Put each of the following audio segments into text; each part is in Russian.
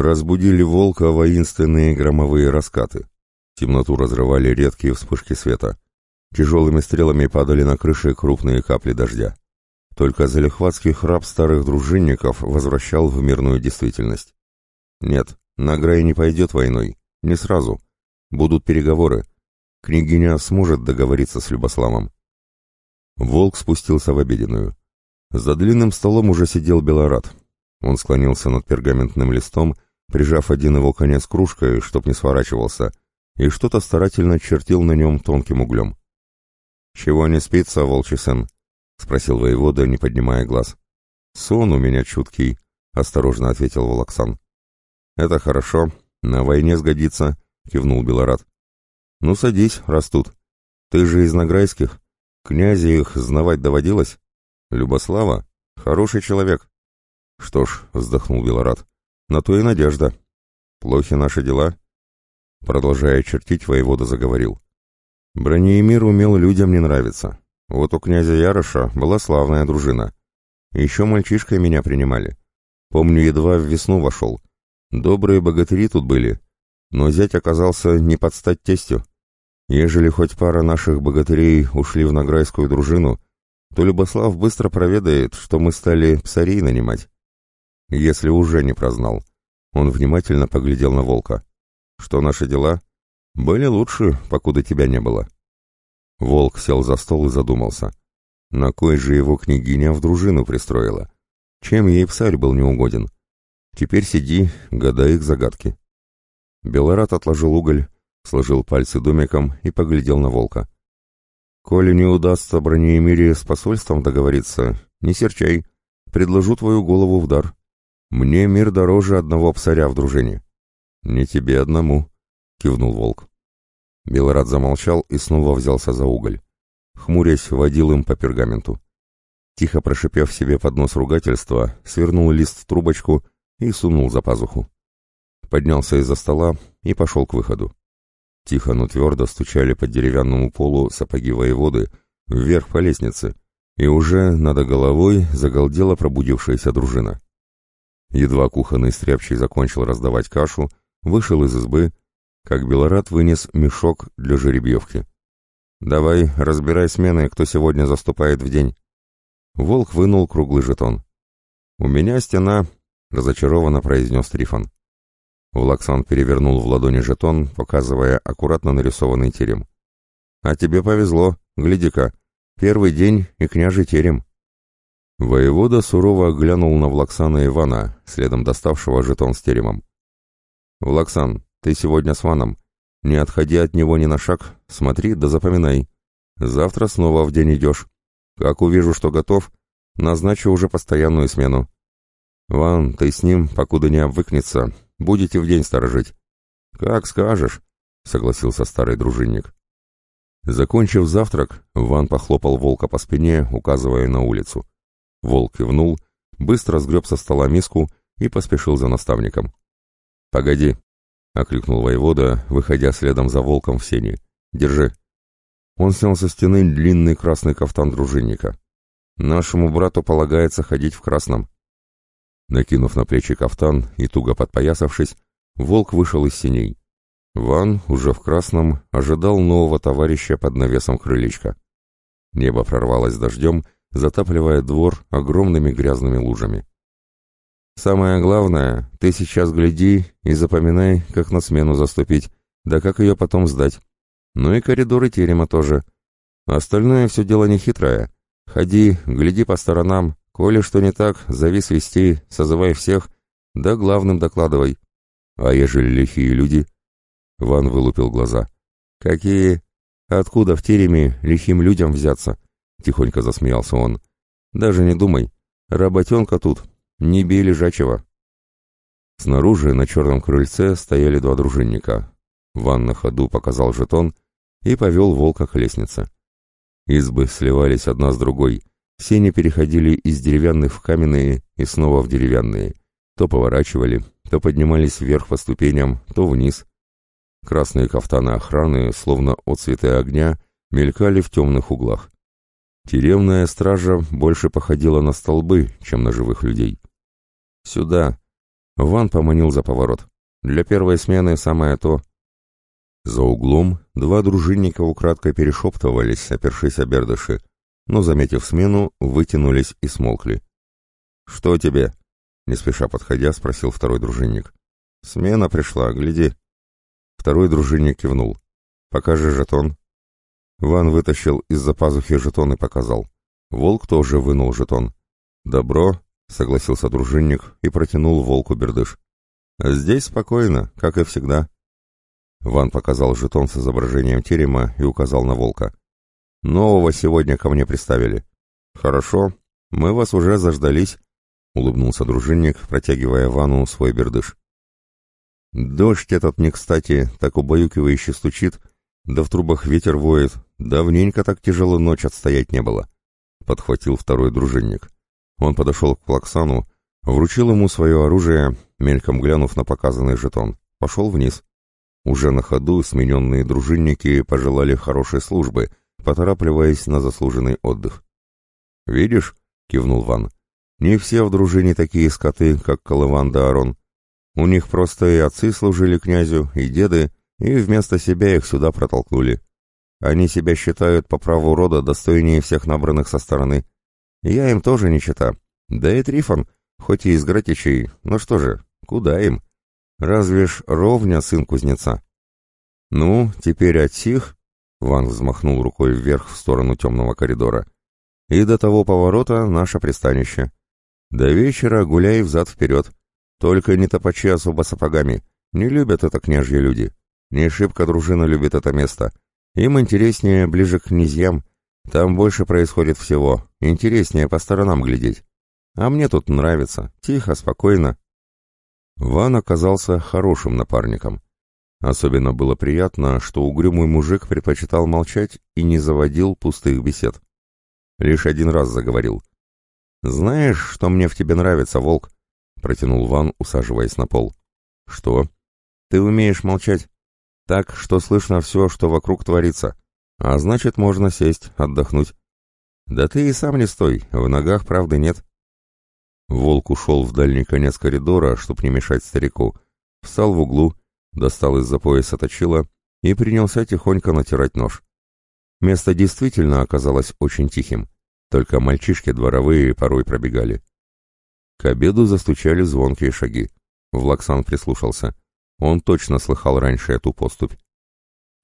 Разбудили волка воинственные громовые раскаты. Темноту разрывали редкие вспышки света. Тяжелыми стрелами падали на крыши крупные капли дождя. Только залихватский храп старых дружинников возвращал в мирную действительность. Нет, Награй не пойдет войной. Не сразу. Будут переговоры. Княгиня сможет договориться с Любославом. Волк спустился в обеденную. За длинным столом уже сидел Белорат. Он склонился над пергаментным листом, прижав один его конец кружкой, чтоб не сворачивался, и что-то старательно чертил на нем тонким углем. «Чего не спится, волчий сын?» — спросил воевода, не поднимая глаз. «Сон у меня чуткий», — осторожно ответил Волоксан. «Это хорошо, на войне сгодится», — кивнул Белорат. «Ну, садись, растут. Ты же из Награйских. Князя их знавать доводилось? Любослава? Хороший человек». «Что ж», — вздохнул Белорат, — «на то и надежда. Плохи наши дела?» Продолжая чертить, воевода заговорил. Бронеемир умел людям не нравиться. Вот у князя Яроша была славная дружина. Еще мальчишкой меня принимали. Помню, едва в весну вошел. Добрые богатыри тут были. Но зять оказался не под стать тестю. Ежели хоть пара наших богатырей ушли в награйскую дружину, то Любослав быстро проведает, что мы стали псарей нанимать. Если уже не прознал. Он внимательно поглядел на волка. Что наши дела? «Были лучше, покуда тебя не было». Волк сел за стол и задумался. На кой же его княгиня в дружину пристроила? Чем ей псарь был неугоден? Теперь сиди, гадай их загадки. Белорат отложил уголь, сложил пальцы домиком и поглядел на волка. «Коли не удастся бронеемире с посольством договориться, не серчай, предложу твою голову в дар. Мне мир дороже одного псаря в дружине». «Не тебе одному», — кивнул волк. Белорад замолчал и снова взялся за уголь. Хмурясь, водил им по пергаменту. Тихо прошипев себе под нос ругательства, свернул лист в трубочку и сунул за пазуху. Поднялся из-за стола и пошел к выходу. Тихо, но твердо стучали по деревянному полу сапоги воеводы вверх по лестнице, и уже над головой загалдела пробудившаяся дружина. Едва кухонный стряпчий закончил раздавать кашу, вышел из избы как Белорат вынес мешок для жеребьевки. «Давай, разбирай смены, кто сегодня заступает в день». Волк вынул круглый жетон. «У меня стена», — разочарованно произнес Трифон. Влаксан перевернул в ладони жетон, показывая аккуратно нарисованный терем. «А тебе повезло, гляди-ка, первый день и княжий терем». Воевода сурово глянул на Влаксана Ивана, следом доставшего жетон с теремом. «Влаксан, ты сегодня с Ваном. Не отходи от него ни на шаг, смотри да запоминай. Завтра снова в день идешь. Как увижу, что готов, назначу уже постоянную смену. Ван, ты с ним, покуда не обвыкнется, будете в день сторожить. Как скажешь, согласился старый дружинник. Закончив завтрак, Ван похлопал волка по спине, указывая на улицу. Волк кивнул, быстро сгреб со стола миску и поспешил за наставником. «Погоди», — окликнул воевода, выходя следом за волком в сени. «Держи». Он снял со стены длинный красный кафтан дружинника. «Нашему брату полагается ходить в красном». Накинув на плечи кафтан и туго подпоясавшись, волк вышел из синей. Ван, уже в красном, ожидал нового товарища под навесом крылечка. Небо прорвалось дождем, затапливая двор огромными грязными лужами. Самое главное, ты сейчас гляди и запоминай, как на смену заступить, да как ее потом сдать. Ну и коридоры терема тоже. Остальное все дело не хитрое. Ходи, гляди по сторонам, коли что не так, зови свести, созывай всех, да главным докладывай. А ежели лихие люди? Ван вылупил глаза. Какие? Откуда в тереме лихим людям взяться? Тихонько засмеялся он. Даже не думай. Работенка тут, не бей лежачего. Снаружи на черном крыльце стояли два дружинника. Ван на ходу показал жетон и повел волка к лестнице. Избы сливались одна с другой, сени переходили из деревянных в каменные и снова в деревянные, то поворачивали, то поднимались вверх по ступеням, то вниз. Красные кафтаны охраны, словно отцветы огня, мелькали в темных углах. Тюремная стража больше походила на столбы, чем на живых людей. «Сюда!» Ван поманил за поворот. Для первой смены самое то. За углом два дружинника украдкой перешептывались, опершись о бердыши, но, заметив смену, вытянулись и смолкли. «Что тебе?» — не спеша подходя, спросил второй дружинник. «Смена пришла, гляди». Второй дружинник кивнул. «Покажи жетон». Ван вытащил из-за пазухи жетон и показал. Волк тоже вынул жетон. «Добро», — согласился дружинник и протянул волку бердыш. «Здесь спокойно, как и всегда». Ван показал жетон с изображением терема и указал на волка. «Нового сегодня ко мне приставили». «Хорошо, мы вас уже заждались», — улыбнулся дружинник, протягивая Вану свой бердыш. «Дождь этот не кстати, так убаюкивающе стучит, да в трубах ветер воет, давненько так тяжело ночь отстоять не было», — подхватил второй дружинник. Он подошел к Плаксану, вручил ему свое оружие, мельком глянув на показанный жетон, пошел вниз. Уже на ходу смененные дружинники пожелали хорошей службы, поторапливаясь на заслуженный отдых. «Видишь?» — кивнул Ван. «Не все в дружине такие скоты, как Колыван да Арон. У них просто и отцы служили князю, и деды, и вместо себя их сюда протолкнули. Они себя считают по праву рода достойнее всех набранных со стороны. Я им тоже не чита. Да и Трифон, хоть и из Гратичей, но что же, куда им?» Разве ж ровня сын кузнеца? Ну, теперь от сих, Ван взмахнул рукой вверх в сторону темного коридора, и до того поворота наше пристанище. До вечера гуляй взад-вперед. Только не топачи особо сапогами. Не любят это княжьи люди. Не шибко дружина любит это место. Им интереснее ближе к князьям. Там больше происходит всего. Интереснее по сторонам глядеть. А мне тут нравится. Тихо, спокойно. Ван оказался хорошим напарником. Особенно было приятно, что угрюмый мужик предпочитал молчать и не заводил пустых бесед. Лишь один раз заговорил. «Знаешь, что мне в тебе нравится, волк?» — протянул Ван, усаживаясь на пол. «Что?» «Ты умеешь молчать. Так, что слышно все, что вокруг творится. А значит, можно сесть, отдохнуть. Да ты и сам не стой, в ногах правды нет. Волк ушел в дальний конец коридора, чтоб не мешать старику, встал в углу, достал из-за пояса точила и принялся тихонько натирать нож. Место действительно оказалось очень тихим, только мальчишки дворовые порой пробегали. К обеду застучали звонкие шаги. Влаксан прислушался. Он точно слыхал раньше эту поступь.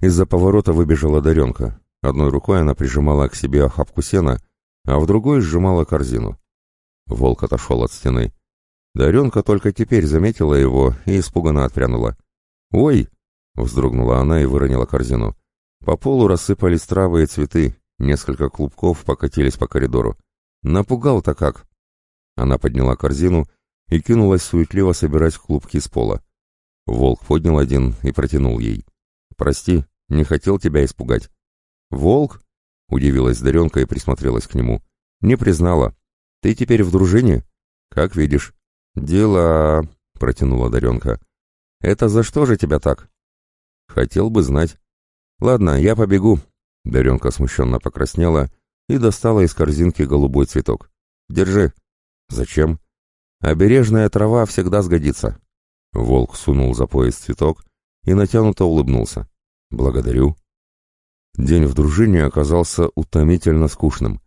Из-за поворота выбежала Даренка. Одной рукой она прижимала к себе охапку сена, а в другой сжимала корзину. Волк отошел от стены. Даренка только теперь заметила его и испуганно отпрянула. «Ой!» — вздрогнула она и выронила корзину. По полу рассыпались травы и цветы, несколько клубков покатились по коридору. «Напугал-то как!» Она подняла корзину и кинулась суетливо собирать клубки с пола. Волк поднял один и протянул ей. «Прости, не хотел тебя испугать». «Волк?» — удивилась Даренка и присмотрелась к нему. «Не признала. Ты теперь в дружине? Как видишь. Дела, протянула Даренка. Это за что же тебя так? Хотел бы знать. Ладно, я побегу. Даренка смущенно покраснела и достала из корзинки голубой цветок. Держи. Зачем? Обережная трава всегда сгодится. Волк сунул за пояс цветок и натянуто улыбнулся. Благодарю. День в дружине оказался утомительно скучным.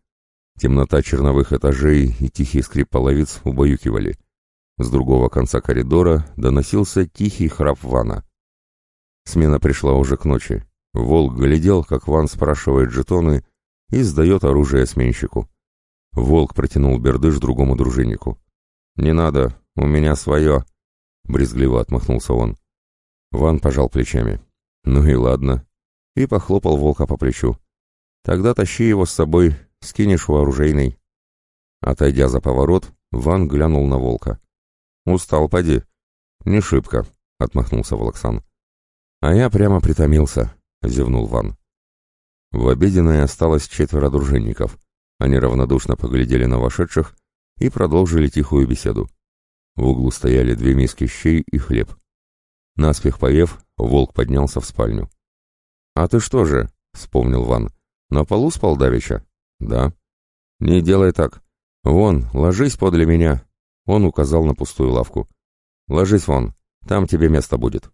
Темнота черновых этажей и тихий скрип половиц убаюкивали. С другого конца коридора доносился тихий храп Вана. Смена пришла уже к ночи. Волк глядел, как Ван спрашивает жетоны и сдает оружие сменщику. Волк протянул бердыш другому дружиннику. «Не надо, у меня свое», — брезгливо отмахнулся он. Ван пожал плечами. «Ну и ладно». И похлопал волка по плечу. «Тогда тащи его с собой, Скинешь вооружейный. Отойдя за поворот, Ван глянул на волка. «Устал, поди». «Не шибко», — отмахнулся Волоксан. «А я прямо притомился», — зевнул Ван. В обеденной осталось четверо дружинников. Они равнодушно поглядели на вошедших и продолжили тихую беседу. В углу стояли две миски щей и хлеб. Наспех поев, волк поднялся в спальню. «А ты что же?» — вспомнил Ван. «На полу спал давеча?» «Да». «Не делай так. Вон, ложись подле меня». Он указал на пустую лавку. Ложись вон, там тебе место будет».